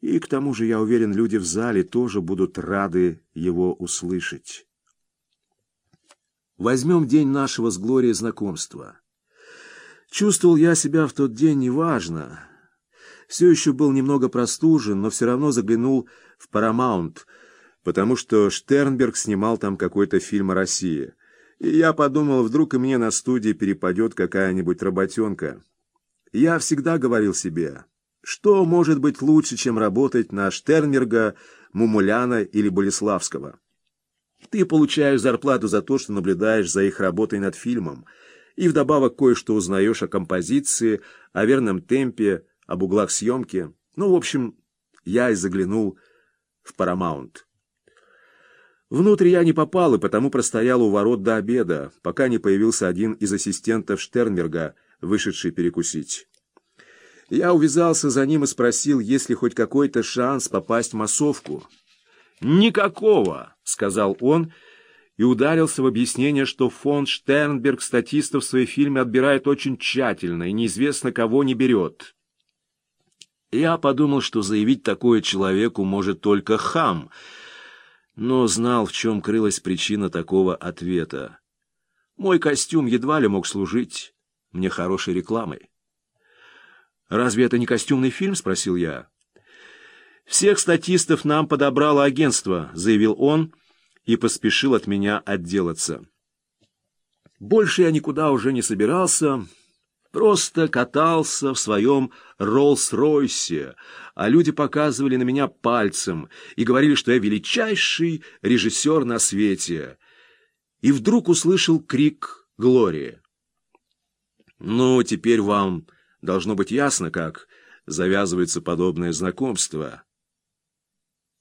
И к тому же, я уверен, люди в зале тоже будут рады его услышать. Возьмем день нашего с Глорией знакомства. Чувствовал я себя в тот день неважно. Все еще был немного простужен, но все равно заглянул в Paramount, потому что Штернберг снимал там какой-то фильм о России. И я подумал, вдруг и мне на студии перепадет какая-нибудь работенка. Я всегда говорил себе, что может быть лучше, чем работать на Штернберга, Мумуляна или Болеславского. Ты получаешь зарплату за то, что наблюдаешь за их работой над фильмом, и вдобавок кое-что узнаешь о композиции, о верном темпе, об углах съемки. Ну, в общем, я и заглянул в Paramount. Внутрь я не попал и потому простоял у ворот до обеда, пока не появился один из ассистентов Штернберга, вышедший перекусить. Я увязался за ним и спросил, есть ли хоть какой-то шанс попасть в массовку. «Никакого!» — сказал он и ударился в объяснение, что фонд Штернберг статистов в свои фильмы отбирает очень тщательно и неизвестно кого не берет. Я подумал, что заявить такое человеку может только хам, но знал, в чем крылась причина такого ответа. Мой костюм едва ли мог служить мне хорошей рекламой. «Разве это не костюмный фильм?» — спросил я. «Всех статистов нам подобрало агентство», — заявил он и поспешил от меня отделаться. Больше я никуда уже не собирался, просто катался в своем Роллс-Ройсе, а люди показывали на меня пальцем и говорили, что я величайший режиссер на свете. И вдруг услышал крик Глории. «Ну, теперь вам должно быть ясно, как завязывается подобное знакомство».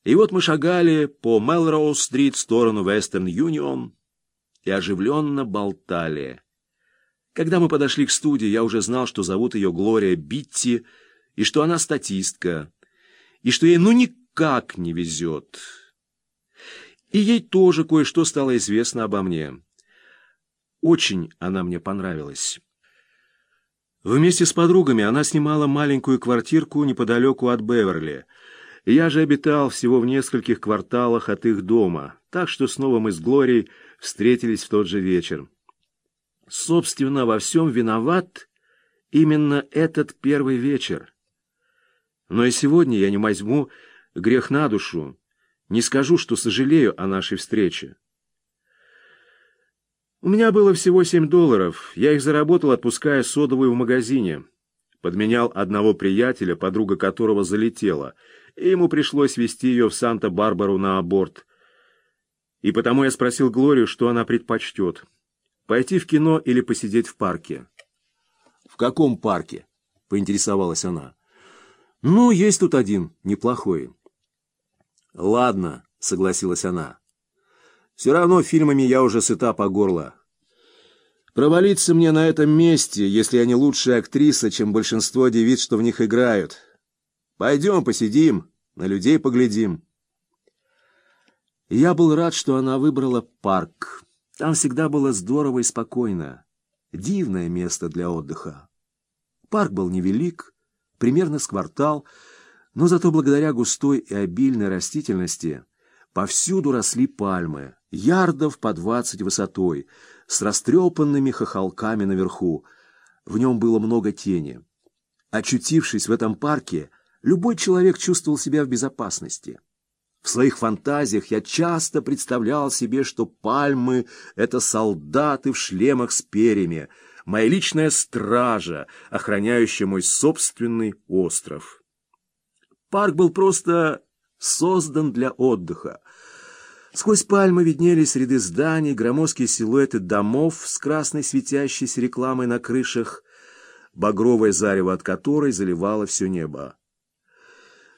И вот мы шагали по Мелроуз-стрит в сторону Вестерн-Юнион и оживленно болтали. Когда мы подошли к студии, я уже знал, что зовут ее Глория Битти, и что она статистка, и что ей ну никак не везет. И ей тоже кое-что стало известно обо мне. Очень она мне понравилась. Вместе с подругами она снимала маленькую квартирку неподалеку от Беверли — я же обитал всего в нескольких кварталах от их дома, так что снова мы с Глорией встретились в тот же вечер. Собственно, во всем виноват именно этот первый вечер. Но и сегодня я не возьму грех на душу, не скажу, что сожалею о нашей встрече. У меня было всего семь долларов, я их заработал, отпуская содовую в магазине. Подменял одного приятеля, подруга которого залетела — и ему пришлось вести ее в Санта-Барбару на аборт. И потому я спросил Глорию, что она предпочтет — пойти в кино или посидеть в парке. — В каком парке? — поинтересовалась она. — Ну, есть тут один, неплохой. — Ладно, — согласилась она. — Все равно фильмами я уже сыта по горло. Провалиться мне на этом месте, если я не лучшая актриса, чем большинство девиц, что в них играют. Пойдем посидим, на людей поглядим. Я был рад, что она выбрала парк. Там всегда было здорово и спокойно. Дивное место для отдыха. Парк был невелик, примерно с квартал, но зато благодаря густой и обильной растительности повсюду росли пальмы, ярдов по двадцать высотой, с растрепанными хохолками наверху. В нем было много тени. Очутившись в этом парке, любой человек чувствовал себя в безопасности. В своих фантазиях я часто представлял себе, что пальмы — это солдаты в шлемах с перьями, моя личная стража, охраняющая мой собственный остров. Парк был просто создан для отдыха. Сквозь пальмы виднелись ряды зданий, громоздкие силуэты домов с красной светящейся рекламой на крышах, багровое зарево от которой заливало все небо.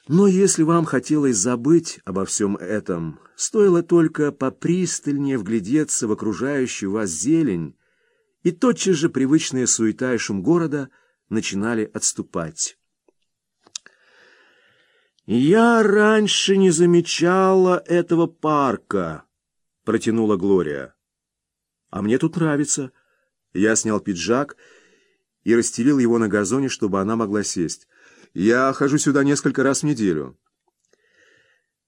Но если вам хотелось забыть обо всем этом, стоило только попристальнее вглядеться в окружающую вас зелень, и тотчас же привычная суета и шум города начинали отступать. «Я раньше не замечала этого парка», — протянула Глория. «А мне тут нравится». Я снял пиджак и расстелил его на газоне, чтобы она могла сесть. Я хожу сюда несколько раз в неделю.